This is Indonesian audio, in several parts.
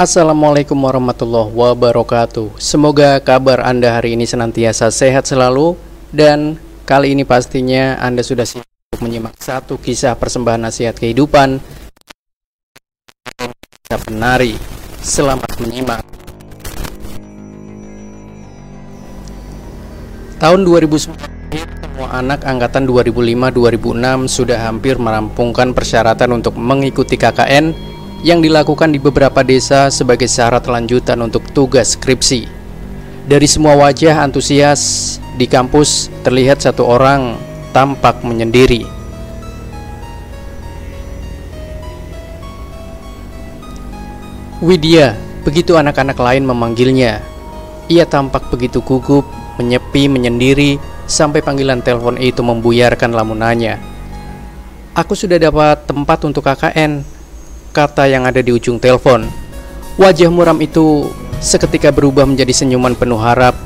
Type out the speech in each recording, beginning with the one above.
Assalamualaikum warahmatullahi wabarakatuh. Semoga kabar Anda hari ini senantiasa sehat selalu dan kali ini pastinya Anda sudah siap menyimak satu kisah persembahan nasihat kehidupan penari. Selamat menyimak. Tahun 2009 semua anak angkatan 2005-2006 sudah hampir merampungkan persyaratan untuk mengikuti KKN yang dilakukan di beberapa desa sebagai syarat lanjutan untuk tugas skripsi. Dari semua wajah antusias di kampus terlihat satu orang tampak menyendiri. Widya, begitu anak-anak lain memanggilnya. Ia tampak begitu gugup, menyepi, menyendiri, sampai panggilan telepon itu membuyarkan lamunannya. Aku sudah dapat tempat untuk KKN, kata yang ada di ujung telepon. Wajah muram itu seketika berubah menjadi senyuman penuh harap.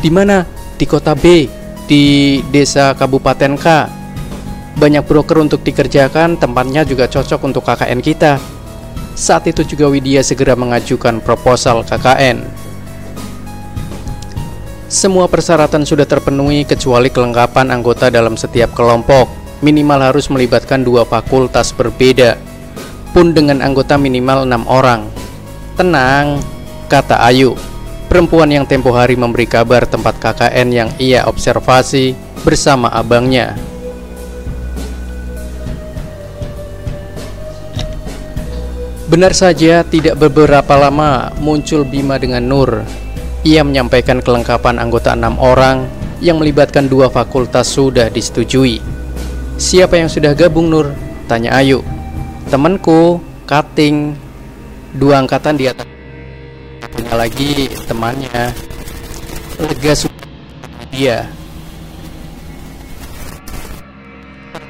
Di mana? Di kota B, di desa Kabupaten K. Banyak broker untuk dikerjakan, tempatnya juga cocok untuk KKN kita. Saat itu juga Widya segera mengajukan proposal KKN. Semua persyaratan sudah terpenuhi kecuali kelengkapan anggota dalam setiap kelompok. Minimal harus melibatkan dua fakultas berbeda, pun dengan anggota minimal enam orang. Tenang, kata Ayu, perempuan yang tempo hari memberi kabar tempat KKN yang ia observasi bersama abangnya. Benar saja, tidak beberapa lama muncul Bima dengan Nur. Ia menyampaikan kelengkapan anggota enam orang yang melibatkan dua fakultas sudah disetujui. Siapa yang sudah gabung Nur? Tanya Ayu. Temanku, Kating, dua angkatan di atas. Punya lagi temannya. Lega dia.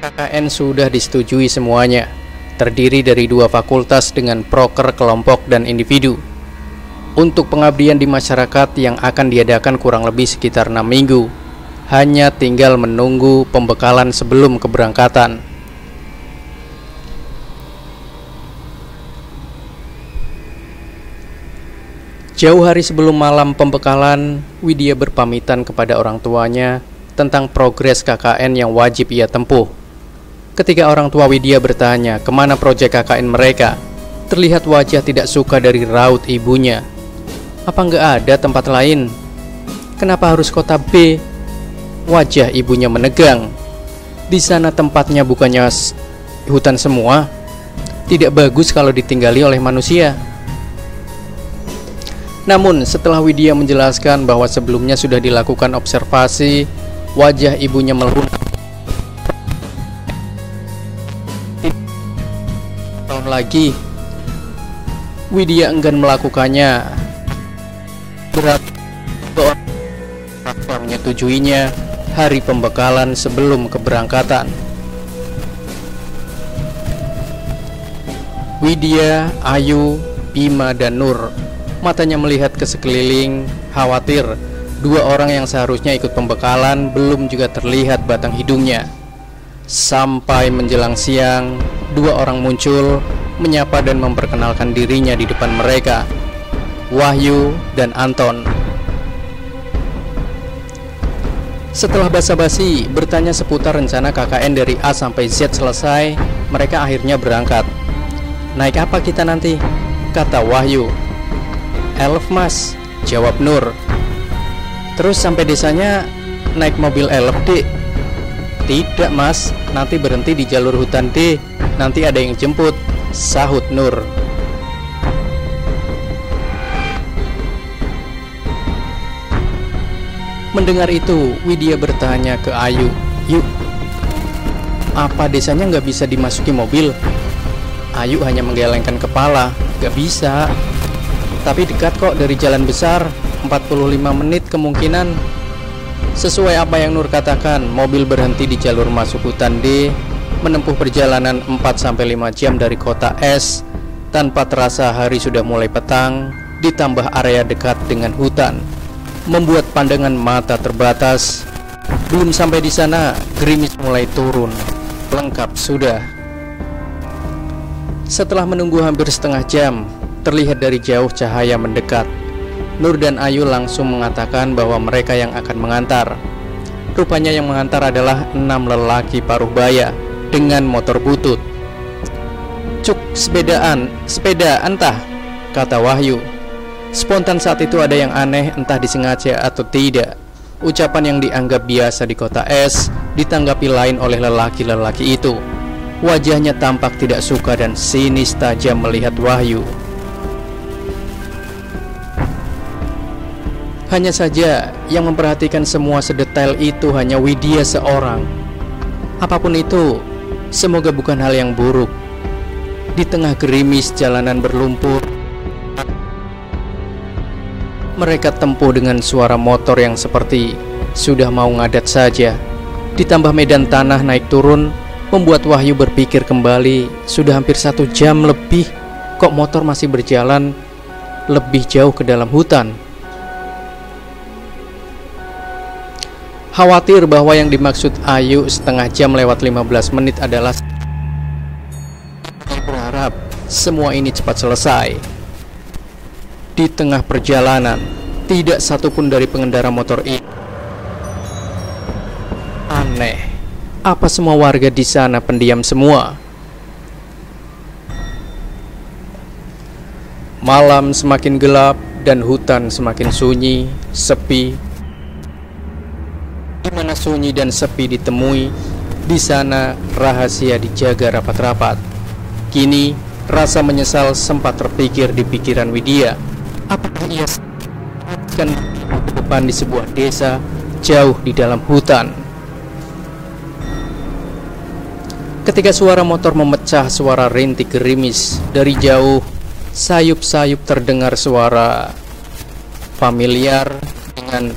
KKN sudah disetujui semuanya terdiri dari dua fakultas dengan proker kelompok dan individu. Untuk pengabdian di masyarakat yang akan diadakan kurang lebih sekitar 6 minggu, hanya tinggal menunggu pembekalan sebelum keberangkatan. Jauh hari sebelum malam pembekalan, Widya berpamitan kepada orang tuanya tentang progres KKN yang wajib ia tempuh. Ketika orang tua Widya bertanya ke mana proyek KKN mereka, terlihat wajah tidak suka dari raut ibunya. Apa nggak ada tempat lain? Kenapa harus kota B? Wajah ibunya menegang. Di sana tempatnya bukannya hutan semua. Tidak bagus kalau ditinggali oleh manusia. Namun setelah Widya menjelaskan bahwa sebelumnya sudah dilakukan observasi, wajah ibunya melunak tahun lagi Widya enggan melakukannya. Berat orang menyetujuinya hari pembekalan sebelum keberangkatan. Widya, Ayu, Bima, dan Nur matanya melihat ke sekeliling khawatir dua orang yang seharusnya ikut pembekalan belum juga terlihat batang hidungnya sampai menjelang siang dua orang muncul, menyapa dan memperkenalkan dirinya di depan mereka, Wahyu dan Anton. Setelah basa-basi bertanya seputar rencana KKN dari A sampai Z selesai, mereka akhirnya berangkat. Naik apa kita nanti? Kata Wahyu. Elf mas, jawab Nur. Terus sampai desanya naik mobil elf dek. Tidak mas, nanti berhenti di jalur hutan D Nanti ada yang jemput, sahut Nur. Mendengar itu, Widya bertanya ke Ayu, Yuk, apa desanya nggak bisa dimasuki mobil? Ayu hanya menggelengkan kepala, nggak bisa. Tapi dekat kok dari jalan besar, 45 menit kemungkinan. Sesuai apa yang Nur katakan, mobil berhenti di jalur masuk hutan D menempuh perjalanan 4-5 jam dari kota S tanpa terasa hari sudah mulai petang ditambah area dekat dengan hutan membuat pandangan mata terbatas. Belum sampai di sana gerimis mulai turun. Lengkap sudah. Setelah menunggu hampir setengah jam terlihat dari jauh cahaya mendekat. Nur dan Ayu langsung mengatakan bahwa mereka yang akan mengantar. Rupanya yang mengantar adalah enam lelaki paruh baya dengan motor butut. Cuk, sepedaan, sepeda entah, kata Wahyu. Spontan saat itu ada yang aneh entah disengaja atau tidak. Ucapan yang dianggap biasa di kota es ditanggapi lain oleh lelaki-lelaki itu. Wajahnya tampak tidak suka dan sinis tajam melihat Wahyu. Hanya saja yang memperhatikan semua sedetail itu hanya Widya seorang. Apa pun itu, semoga bukan hal yang buruk. Di tengah gerimis jalanan berlumpur, mereka tempuh dengan suara motor yang seperti sudah mau ngadat saja. Ditambah medan tanah naik turun, membuat Wahyu berpikir kembali sudah hampir satu jam lebih kok motor masih berjalan lebih jauh ke dalam hutan. Khawatir bahwa yang dimaksud Ayu setengah jam lewat 15 menit adalah berharap semua ini cepat selesai. Di tengah perjalanan, tidak satupun dari pengendara motor ini aneh. Apa semua warga di sana pendiam semua? Malam semakin gelap dan hutan semakin sunyi, sepi, sunyi dan sepi ditemui, di sana rahasia dijaga rapat-rapat. Kini, rasa menyesal sempat terpikir di pikiran Widya. Apakah ia akan depan di sebuah desa jauh di dalam hutan? Ketika suara motor memecah suara rintik gerimis dari jauh, sayup-sayup terdengar suara familiar dengan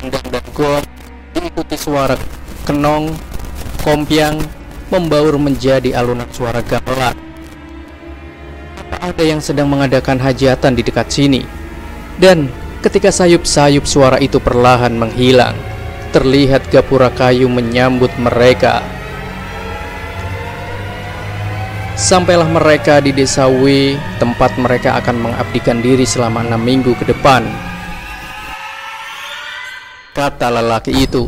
tendang dan gong diikuti suara kenong, kompiang, membaur menjadi alunan suara gamelan. Apa ada yang sedang mengadakan hajatan di dekat sini? Dan ketika sayup-sayup suara itu perlahan menghilang, terlihat gapura kayu menyambut mereka. Sampailah mereka di desa W, tempat mereka akan mengabdikan diri selama enam minggu ke depan kata lelaki itu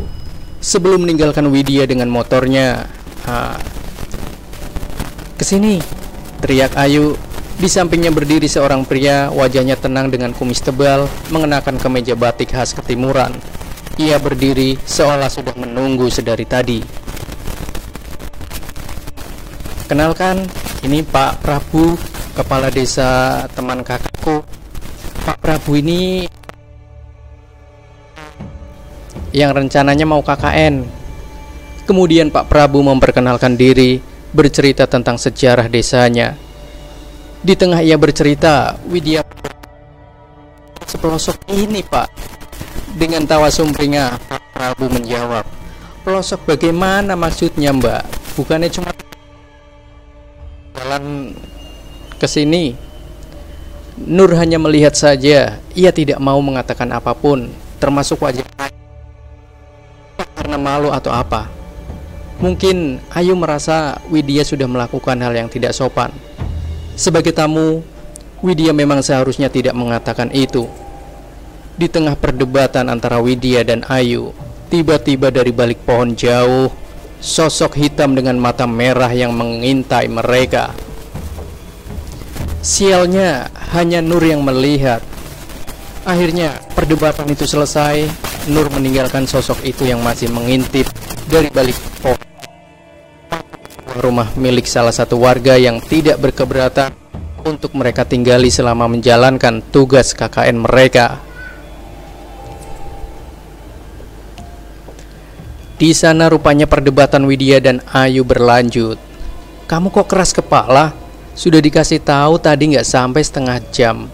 sebelum meninggalkan Widya dengan motornya. Ha. Ke sini, teriak Ayu. Di sampingnya berdiri seorang pria, wajahnya tenang dengan kumis tebal, mengenakan kemeja batik khas ketimuran. Ia berdiri seolah sudah menunggu sedari tadi. Kenalkan, ini Pak Prabu, kepala desa teman kakakku. Pak Prabu ini yang rencananya mau KKN. Kemudian Pak Prabu memperkenalkan diri, bercerita tentang sejarah desanya. Di tengah ia bercerita, Widya sepelosok ini Pak. Dengan tawa sumringah, Pak Prabu menjawab, pelosok bagaimana maksudnya Mbak? Bukannya cuma jalan ke sini. Nur hanya melihat saja, ia tidak mau mengatakan apa pun, termasuk wajah malu atau apa. Mungkin Ayu merasa Widya sudah melakukan hal yang tidak sopan. Sebagai tamu, Widya memang seharusnya tidak mengatakan itu. Di tengah perdebatan antara Widya dan Ayu, tiba-tiba dari balik pohon jauh, sosok hitam dengan mata merah yang mengintai mereka. Sialnya hanya Nur yang melihat. Akhirnya perdebatan itu selesai Nur meninggalkan sosok itu yang masih mengintip dari balik pohon rumah milik salah satu warga yang tidak berkeberatan untuk mereka tinggali selama menjalankan tugas KKN mereka. Di sana rupanya perdebatan Widya dan Ayu berlanjut. Kamu kok keras kepala? Sudah dikasih tahu tadi nggak sampai setengah jam.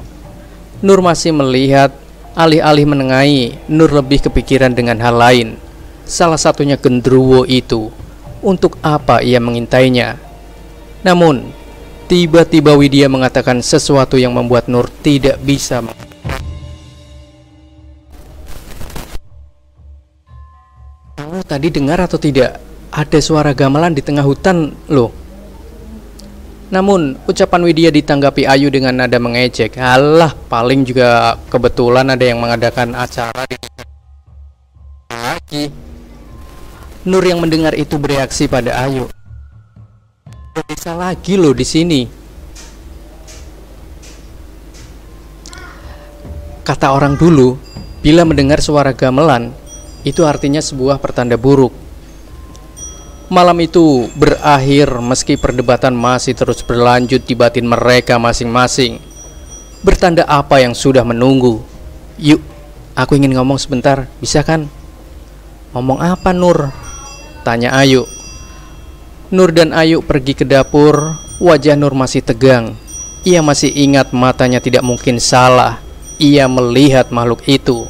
Nur masih melihat Alih-alih menengahi, Nur lebih kepikiran dengan hal lain. Salah satunya gendruwo itu. Untuk apa ia mengintainya? Namun, tiba-tiba Widya mengatakan sesuatu yang membuat Nur tidak bisa Kamu tadi dengar atau tidak? Ada suara gamelan di tengah hutan loh. Namun, ucapan Widya ditanggapi Ayu dengan nada mengejek. Alah, paling juga kebetulan ada yang mengadakan acara di lagi. Nur yang mendengar itu bereaksi pada Ayu. Bisa lagi loh di sini. Kata orang dulu, bila mendengar suara gamelan, itu artinya sebuah pertanda buruk. Malam itu berakhir meski perdebatan masih terus berlanjut di batin mereka masing-masing. Bertanda apa yang sudah menunggu? Yuk, aku ingin ngomong sebentar, bisa kan? Ngomong apa Nur? Tanya Ayu. Nur dan Ayu pergi ke dapur, wajah Nur masih tegang. Ia masih ingat matanya tidak mungkin salah. Ia melihat makhluk itu.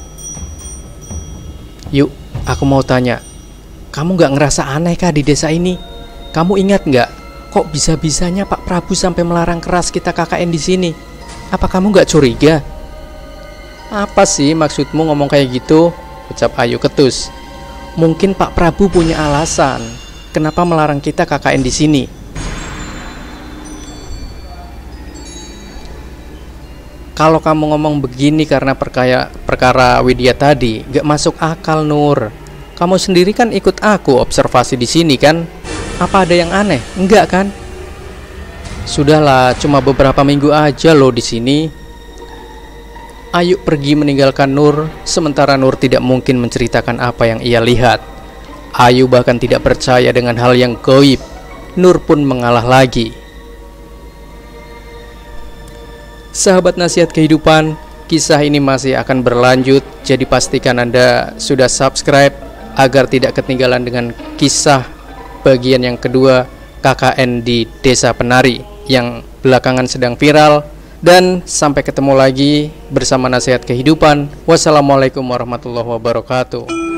Yuk, aku mau tanya, kamu gak ngerasa aneh kah di desa ini? Kamu ingat gak? Kok bisa-bisanya Pak Prabu sampai melarang keras kita KKN di sini? Apa kamu gak curiga? Apa sih maksudmu ngomong kayak gitu? Ucap Ayu ketus. Mungkin Pak Prabu punya alasan kenapa melarang kita KKN di sini. Kalau kamu ngomong begini karena perkaya, perkara Widya tadi, gak masuk akal Nur. Kamu sendiri kan ikut aku observasi di sini kan? Apa ada yang aneh? Enggak kan? Sudahlah, cuma beberapa minggu aja loh di sini. Ayu pergi meninggalkan Nur, sementara Nur tidak mungkin menceritakan apa yang ia lihat. Ayu bahkan tidak percaya dengan hal yang goib. Nur pun mengalah lagi. Sahabat nasihat kehidupan, kisah ini masih akan berlanjut, jadi pastikan Anda sudah subscribe agar tidak ketinggalan dengan kisah bagian yang kedua KKN di Desa Penari yang belakangan sedang viral dan sampai ketemu lagi bersama nasihat kehidupan. Wassalamualaikum warahmatullahi wabarakatuh.